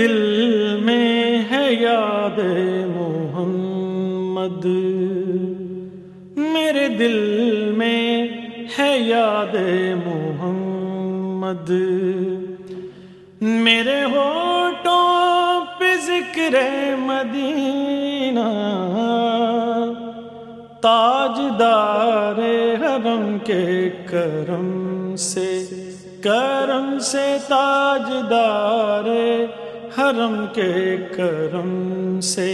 دل میں ہے یاد محمد۔ میرے دل میں ہے یاد محمد۔ میرے ہوٹوں پہ ذکر مدینہ۔ تاج دار حرم کے کرم سے کرم سے تاج دار حرم کے کرم سے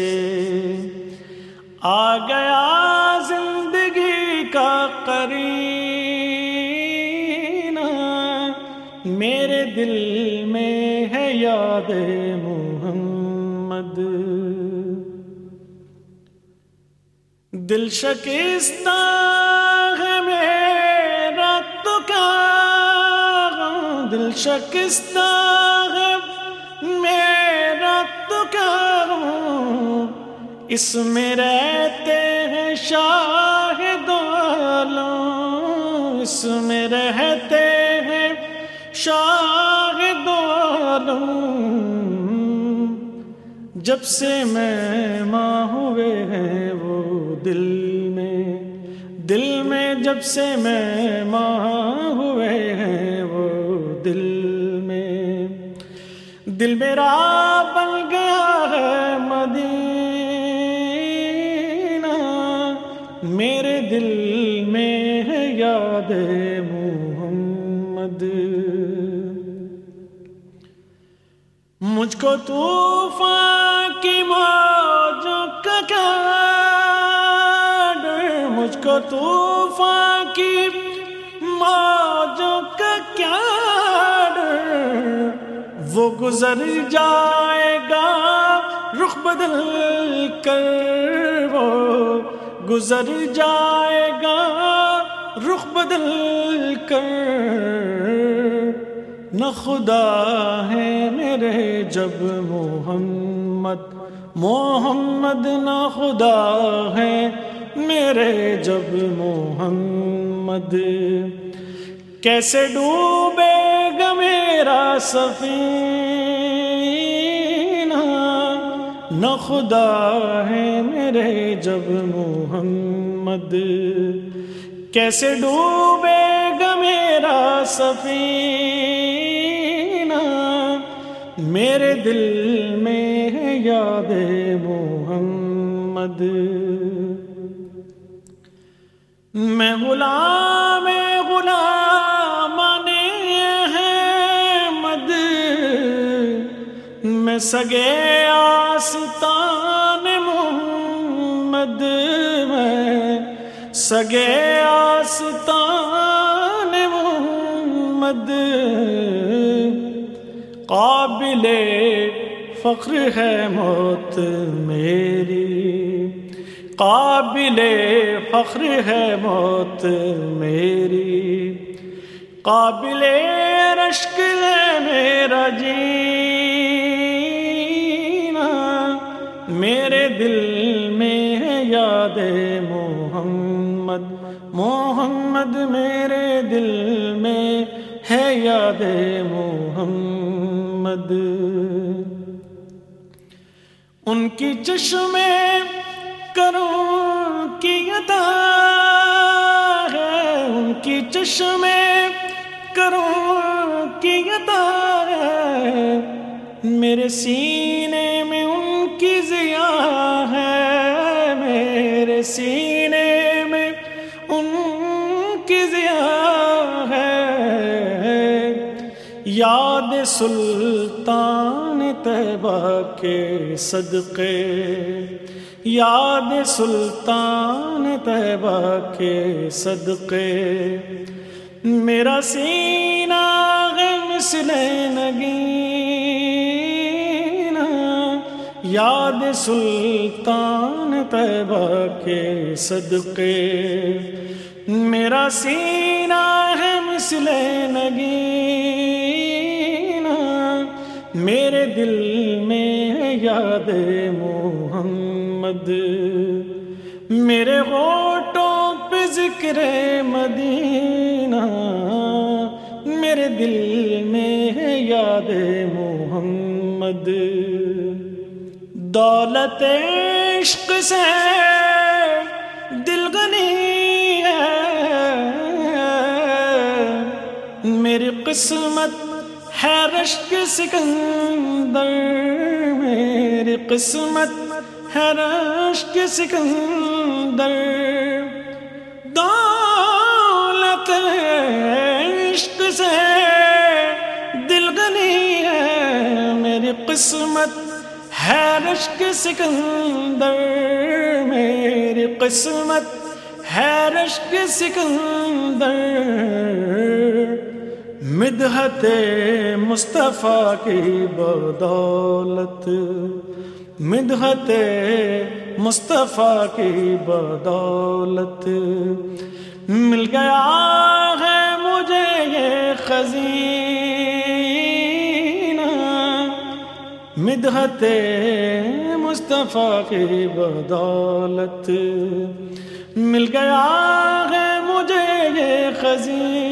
آ گیا زندگی کا قرینہ۔ میرے دل میں ہے یاد محمد۔ دل شکستہ ہے میرا تو کیا دل شکستہ اس میں رہتے ہیں شاہ عالم، اس میں رہتے ہیں شاہ عالم۔ جب سے میں ماں ہوئے ہیں وہ دل میں دل میں جب سے میں ماں ہوئے ہیں وہ دل میں۔ دل میرا بن گیا دل میں ہے یاد محمد۔ مجھ کو طوفان کی موجوں کا کیا ڈر مجھ کو طوفان کی موجوں کا کیا ڈر وہ گزر جائے گا رخ بدل کر۔ وہ گزر جائے گا، رخ بدل کر۔ نہ خدا ہے میرے جب محمد محمد نہ خدا ہے میرے جب محمد۔ کیسے ڈوبے گا میرا سفینہ؟ نہ خدا ہے میرے جب محمد۔ کیسے ڈوبے گا میرا سفینہ۔ میرے دل میں ہے یاد محمد۔ میں غلام غلام میں سگے آستان محمد میں سگے آستان محمد قابل فخر ہے موت میری قابل فخر ہے موت میری قابل رشک ہے میرا جینا میرے دل میں ہے یاد محمد محمد میرے دل میں ہے یاد محمد۔ ان کی چشمے کروں کی عطا ہے، ان کی چشمے کروں کی عطا ہے۔ میرے سینے کی ہے میرے سینے میں، ان کی ضیا ہے یاد سلطان طیبہ کے صدقے، یاد سلطان طیبہ کے صدقے۔ میرا سینہ مثل نگین یاد سلطان طیبہ کے صدقے۔ میرا سینہ ہے مثل نگین۔ میرے دل میں ہے یاد محمد۔ میرے ہوٹوں پہ ذکر مدینہ۔ میرے دل میں ہے یاد محمد۔ محمد دولت عشق سے دل گنی ہے۔ میری قسمت ہے رشک سکندر۔ میری قسمت ہے رشک سکندر۔ دولت عشق سے دل گنی ہے۔ میری قسمت ہے رشک سکندر میری قسمت، ہے رشک سکندر مدحت مصطفیٰ کی بدولت۔ مدحت مصطفیٰ کی بدولت۔ مل گیا ہے مجھے یہ خزینہ مدحت مصطفیٰ کی بدولت۔ مل گیا ہے مجھے یہ خزینہ۔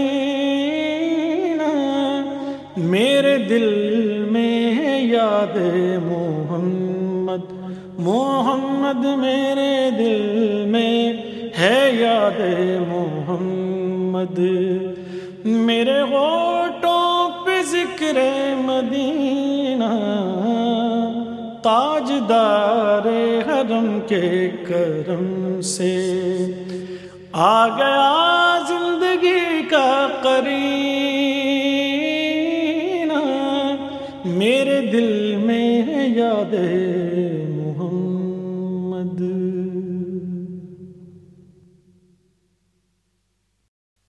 میرے دل میں ہے یاد محمد۔ محمد میرے دل میں ہے یاد محمد۔ میرے ہوٹوں پہ ذکر مدینہ۔ تاجدار حرم کے کرم سے۔ آ گیا زندگی کا قرینہ میرے دل میں یاد